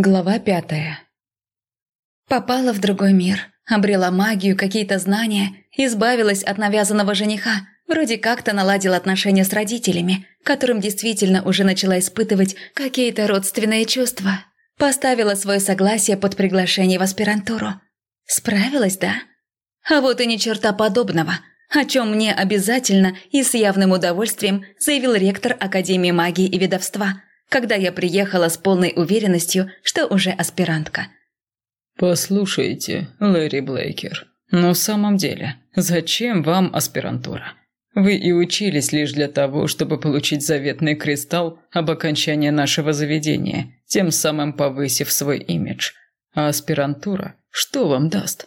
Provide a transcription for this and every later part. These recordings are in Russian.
Глава пятая. Попала в другой мир, обрела магию, какие-то знания, избавилась от навязанного жениха, вроде как-то наладила отношения с родителями, которым действительно уже начала испытывать какие-то родственные чувства. Поставила свое согласие под приглашение в аспирантуру. Справилась, да? А вот и ни черта подобного, о чем мне обязательно и с явным удовольствием заявил ректор Академии магии и ведовства – когда я приехала с полной уверенностью, что уже аспирантка. «Послушайте, Лэри Блейкер, но в самом деле, зачем вам аспирантура? Вы и учились лишь для того, чтобы получить заветный кристалл об окончании нашего заведения, тем самым повысив свой имидж. А аспирантура что вам даст?»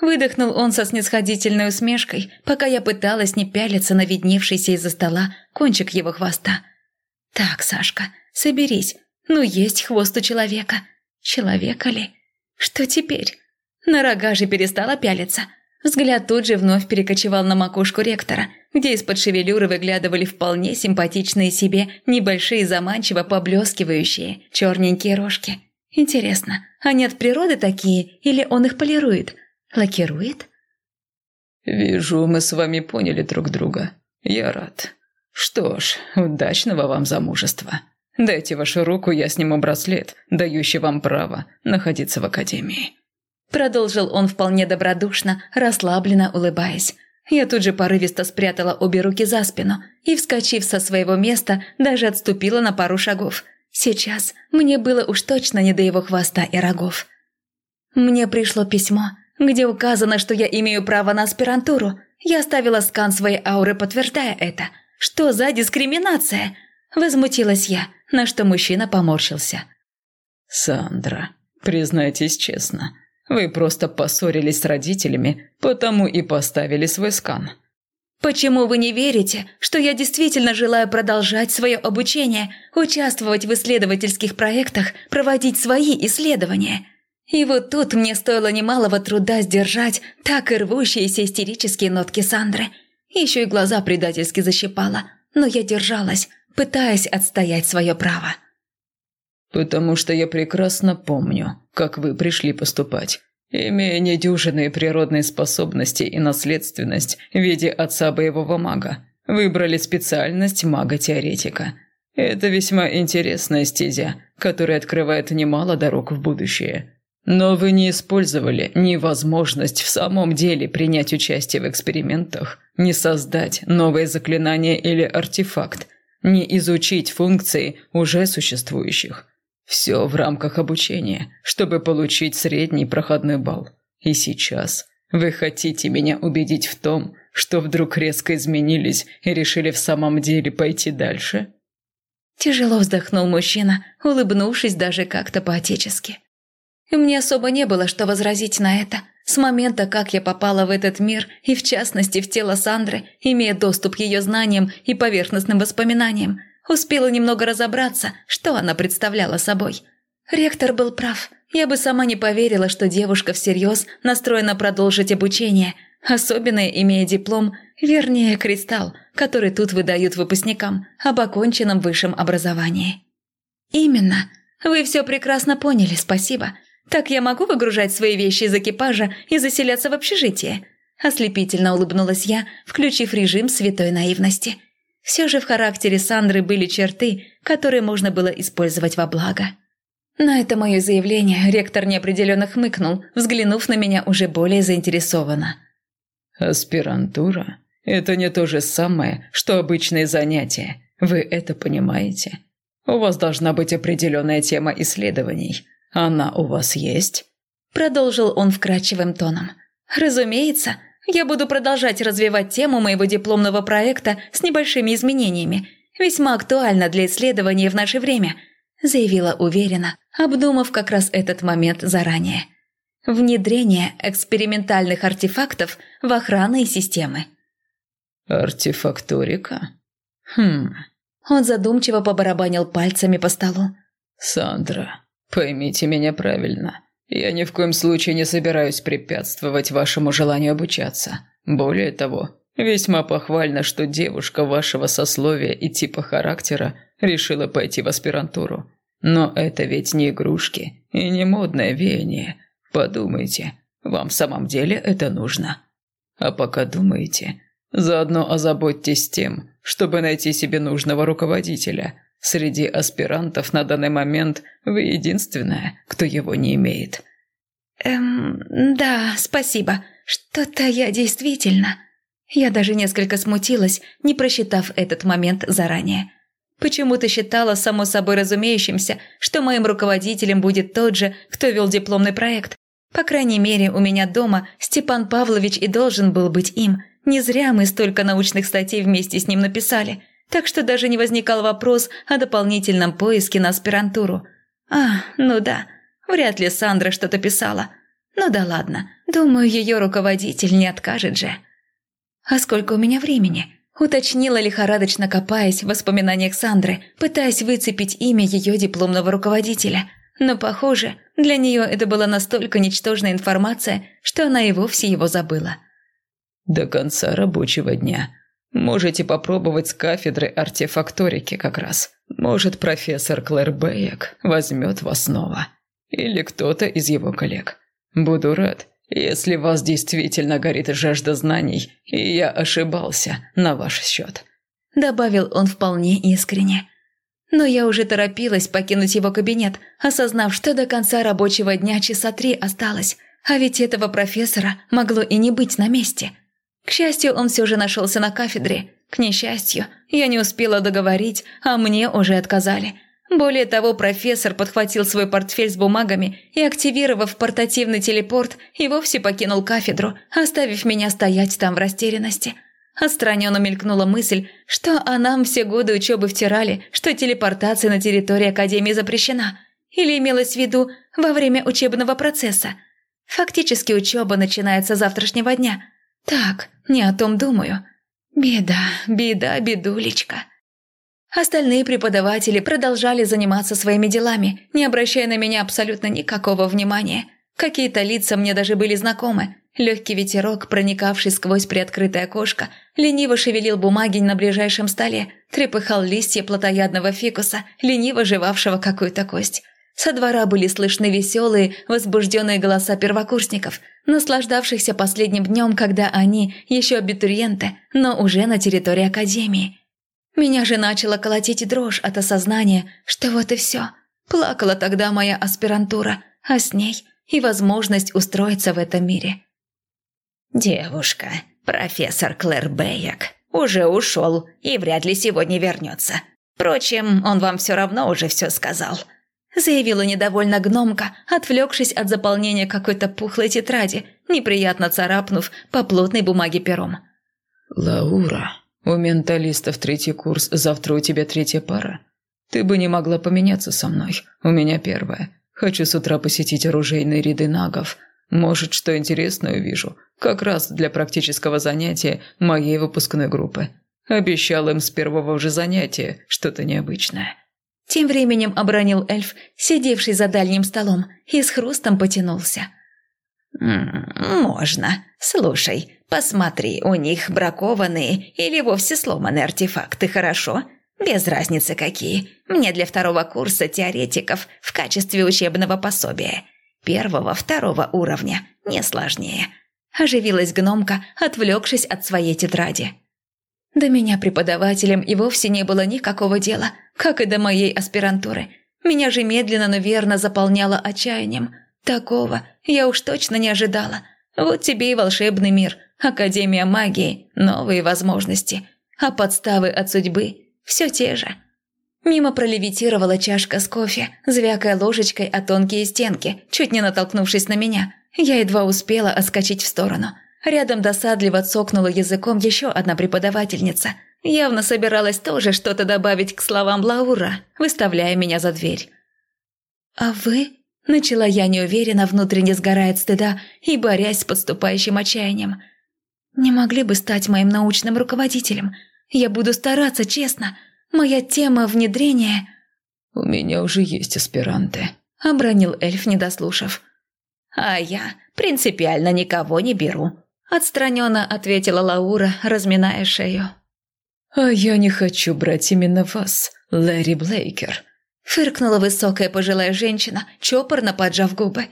Выдохнул он со снисходительной усмешкой, пока я пыталась не пялиться на видневшийся из-за стола кончик его хвоста. «Так, Сашка, Соберись. Ну, есть хвост у человека. Человека ли? Что теперь? На рога же перестала пялиться. Взгляд тут же вновь перекочевал на макушку ректора, где из-под шевелюры выглядывали вполне симпатичные себе небольшие заманчиво поблескивающие черненькие рожки. Интересно, они от природы такие или он их полирует? Лакирует? «Вижу, мы с вами поняли друг друга. Я рад. Что ж, удачного вам замужества». Дайте вашу руку, я сниму браслет, дающий вам право находиться в академии». Продолжил он вполне добродушно, расслабленно улыбаясь. Я тут же порывисто спрятала обе руки за спину и, вскочив со своего места, даже отступила на пару шагов. Сейчас мне было уж точно не до его хвоста и рогов. Мне пришло письмо, где указано, что я имею право на аспирантуру. Я оставила скан своей ауры, подтверждая это. Что за дискриминация? Возмутилась я, на что мужчина поморщился. «Сандра, признайтесь честно, вы просто поссорились с родителями, потому и поставили свой скан». «Почему вы не верите, что я действительно желаю продолжать свое обучение, участвовать в исследовательских проектах, проводить свои исследования?» И вот тут мне стоило немалого труда сдержать так и рвущиеся истерические нотки Сандры. Еще и глаза предательски защипала, но я держалась, пытаясь отстоять свое право. «Потому что я прекрасно помню, как вы пришли поступать. Имея недюжинные природные способности и наследственность в виде отца боевого мага, выбрали специальность мага-теоретика. Это весьма интересная стезя, которая открывает немало дорог в будущее». Но вы не использовали ни возможность в самом деле принять участие в экспериментах, ни создать новое заклинание или артефакт, не изучить функции уже существующих. Все в рамках обучения, чтобы получить средний проходной балл. И сейчас вы хотите меня убедить в том, что вдруг резко изменились и решили в самом деле пойти дальше? Тяжело вздохнул мужчина, улыбнувшись даже как-то по-отечески. Мне особо не было что возразить на это. С момента, как я попала в этот мир, и в частности в тело Сандры, имея доступ к ее знаниям и поверхностным воспоминаниям, успела немного разобраться, что она представляла собой. Ректор был прав. Я бы сама не поверила, что девушка всерьез настроена продолжить обучение, особенно имея диплом, вернее, кристалл, который тут выдают выпускникам об оконченном высшем образовании. «Именно. Вы все прекрасно поняли, спасибо. Так я могу выгружать свои вещи из экипажа и заселяться в общежитие?» Ослепительно улыбнулась я, включив режим святой наивности. Все же в характере Сандры были черты, которые можно было использовать во благо. На это мое заявление ректор неопределенно хмыкнул, взглянув на меня уже более заинтересованно. «Аспирантура – это не то же самое, что обычные занятия. Вы это понимаете? У вас должна быть определенная тема исследований. «Она у вас есть?» Продолжил он вкрадчивым тоном. «Разумеется, я буду продолжать развивать тему моего дипломного проекта с небольшими изменениями, весьма актуально для исследования в наше время», заявила уверенно, обдумав как раз этот момент заранее. Внедрение экспериментальных артефактов в охранные системы. «Артефакторика? Хм...» Он задумчиво побарабанил пальцами по столу. «Сандра, Поймите меня правильно. Я ни в коем случае не собираюсь препятствовать вашему желанию обучаться. Более того, весьма похвально, что девушка вашего сословия и типа характера решила пойти в аспирантуру. Но это ведь не игрушки и не модное веяние. Подумайте, вам в самом деле это нужно? А пока думаете, заодно озаботьтесь тем, чтобы найти себе нужного руководителя. Среди аспирантов на данный момент вы единственная, кто его не имеет. Эм, да, спасибо. Что-то я действительно... Я даже несколько смутилась, не просчитав этот момент заранее. Почему-то считала само собой разумеющимся, что моим руководителем будет тот же, кто вел дипломный проект. По крайней мере, у меня дома Степан Павлович и должен был быть им. Не зря мы столько научных статей вместе с ним написали, так что даже не возникал вопрос о дополнительном поиске на аспирантуру. А, ну да, вряд ли Сандра что-то писала. Ну да ладно, думаю, ее руководитель не откажет же. А сколько у меня времени? Уточнила лихорадочно копаясь в воспоминаниях Сандры, пытаясь выцепить имя ее дипломного руководителя. Но, похоже, для нее это была настолько ничтожная информация, что она и вовсе его забыла. «До конца рабочего дня. Можете попробовать с кафедры артефакторики как раз. Может, профессор Клэр Бэйек возьмет вас снова. Или кто-то из его коллег. Буду рад, если вас действительно горит жажда знаний, и я ошибался на ваш счет», – добавил он вполне искренне. Но я уже торопилась покинуть его кабинет, осознав, что до конца рабочего дня часа три осталось, а ведь этого профессора могло и не быть на месте. К счастью, он все же нашелся на кафедре. К несчастью, я не успела договорить, а мне уже отказали – более того, профессор подхватил свой портфель с бумагами и, активировав портативный телепорт, и вовсе покинул кафедру, оставив меня стоять там в растерянности. Отстраненно мелькнула мысль, что а нам все годы учебы втирали, что телепортация на территории Академии запрещена. Или имелось в виду во время учебного процесса. Фактически учеба начинается с завтрашнего дня. Так, не о том думаю. Беда, беда, бедулечка. Остальные преподаватели продолжали заниматься своими делами, не обращая на меня абсолютно никакого внимания. Какие-то лица мне даже были знакомы. Легкий ветерок, проникавший сквозь приоткрытое окошко, лениво шевелил бумаги на ближайшем столе, трепыхал листья плотоядного фикуса, лениво жевавшего какую-то кость. Со двора были слышны веселые, возбужденные голоса первокурсников, наслаждавшихся последним днем, когда они еще абитуриенты, но уже на территории академии. Меня же начала колотить дрожь от осознания, что вот и все. Плакала тогда моя аспирантура, а с ней и возможность устроиться в этом мире. «Девушка, профессор Клэр Бэйек уже ушел и вряд ли сегодня вернется. Впрочем, он вам все равно уже все сказал», заявила недовольно гномка, отвлекшись от заполнения какой-то пухлой тетради, неприятно царапнув по плотной бумаге пером. «Лаура», «У менталистов третий курс, завтра у тебя третья пара. Ты бы не могла поменяться со мной, у меня первая. Хочу с утра посетить оружейные ряды нагов. Может, что интересное увижу, как раз для практического занятия моей выпускной группы. Обещал им с первого же занятия что-то необычное». Тем временем обронил эльф, сидевший за дальним столом, и с хрустом потянулся. «Можно. Слушай, посмотри, у них бракованные или вовсе сломанные артефакты, хорошо? Без разницы какие. Мне для второго курса теоретиков в качестве учебного пособия. Первого-второго уровня, не сложнее». Оживилась гномка, отвлекшись от своей тетради. До меня преподавателем и вовсе не было никакого дела, как и до моей аспирантуры. Меня же медленно, но верно заполняло отчаянием – Такого я уж точно не ожидала. Вот тебе и волшебный мир, Академия магии, новые возможности. А подставы от судьбы все те же. Мимо пролевитировала чашка с кофе, звякая ложечкой о тонкие стенки, чуть не натолкнувшись на меня. Я едва успела отскочить в сторону. Рядом досадливо цокнула языком еще одна преподавательница. Явно собиралась тоже что-то добавить к словам Лаура, выставляя меня за дверь. «А вы?» Начала я неуверенно, внутренне сгорая от стыда и борясь с подступающим отчаянием. «Не могли бы стать моим научным руководителем? Я буду стараться, честно. Моя тема внедрения...» «У меня уже есть аспиранты», — обронил эльф, не дослушав. «А я принципиально никого не беру», — отстраненно ответила Лаура, разминая шею. «А я не хочу брать именно вас, Лэри Блейкер», Фыркнула высокая пожилая женщина, чопорно поджав губы.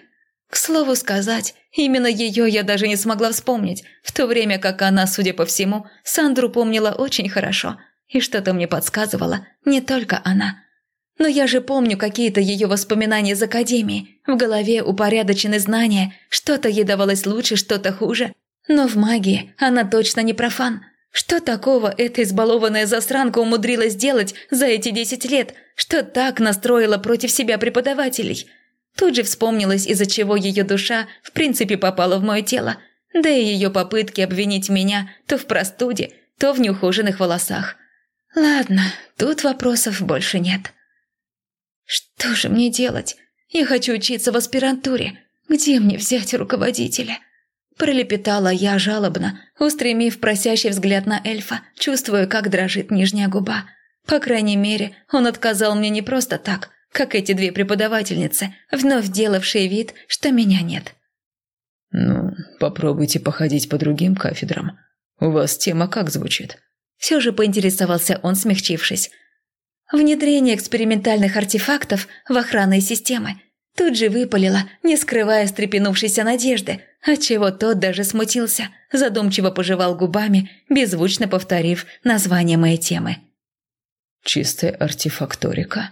К слову сказать, именно ее я даже не смогла вспомнить, в то время как она, судя по всему, Сандру помнила очень хорошо. И что-то мне подсказывало, не только она. Но я же помню какие-то ее воспоминания из Академии. В голове упорядочены знания, что-то ей давалось лучше, что-то хуже. Но в магии она точно не профан. Что такого эта избалованная засранка умудрилась сделать за эти десять лет, что так настроила против себя преподавателей? Тут же вспомнилось, из-за чего ее душа в принципе попала в мое тело, да и ее попытки обвинить меня то в простуде, то в неухоженных волосах. Ладно, тут вопросов больше нет. Что же мне делать? Я хочу учиться в аспирантуре. Где мне взять руководителя? Пролепетала я жалобно, устремив просящий взгляд на эльфа, чувствуя, как дрожит нижняя губа. По крайней мере, он отказал мне не просто так, как эти две преподавательницы, вновь делавшие вид, что меня нет. «Ну, попробуйте походить по другим кафедрам. У вас тема как звучит?» Все же поинтересовался он, смягчившись. «Внедрение экспериментальных артефактов в охранные системы. Тут же выпалила, не скрывая встрепенувшейся надежды, отчего тот даже смутился, задумчиво пожевал губами, беззвучно повторив название моей темы. «Чистая артефакторика?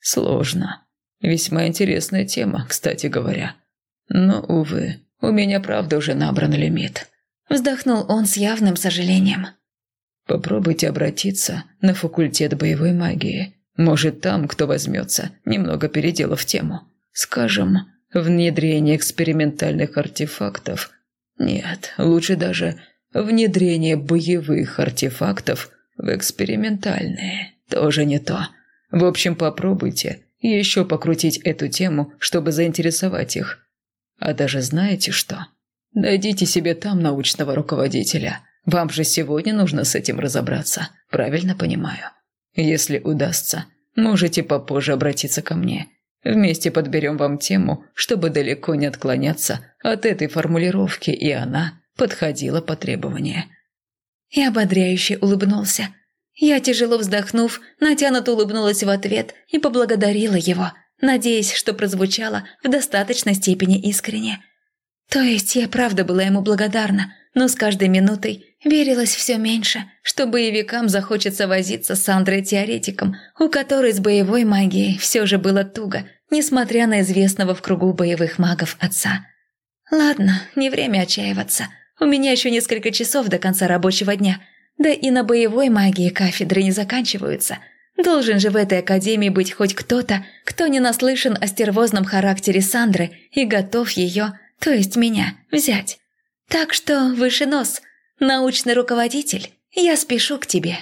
Сложно. Весьма интересная тема, кстати говоря. Но, увы, у меня правда уже набран лимит». Вздохнул он с явным сожалением. «Попробуйте обратиться на факультет боевой магии. Может, там кто возьмется, немного переделав тему». Скажем, внедрение экспериментальных артефактов. Нет, лучше даже внедрение боевых артефактов в экспериментальные. Тоже не то. В общем, попробуйте еще покрутить эту тему, чтобы заинтересовать их. А даже знаете что? Найдите себе там научного руководителя. Вам же сегодня нужно с этим разобраться. Правильно понимаю? Если удастся, можете попозже обратиться ко мне. Вместе подберем вам тему, чтобы далеко не отклоняться от этой формулировки, и она подходила по требованию». И ободряюще улыбнулся. Я, тяжело вздохнув, натянуто улыбнулась в ответ и поблагодарила его, надеясь, что прозвучало в достаточной степени искренне. То есть я правда была ему благодарна, но с каждой минутой верилось все меньше, что боевикам захочется возиться с Андрой-теоретиком, у которой с боевой магией все же было туго, несмотря на известного в кругу боевых магов отца. Ладно, не время отчаиваться. У меня еще несколько часов до конца рабочего дня. Да и на боевой магии кафедры не заканчиваются. Должен же в этой академии быть хоть кто-то, кто не наслышан о стервозном характере Сандры и готов ее, то есть меня, взять. Так что выше нос – Научный руководитель, я спешу к тебе.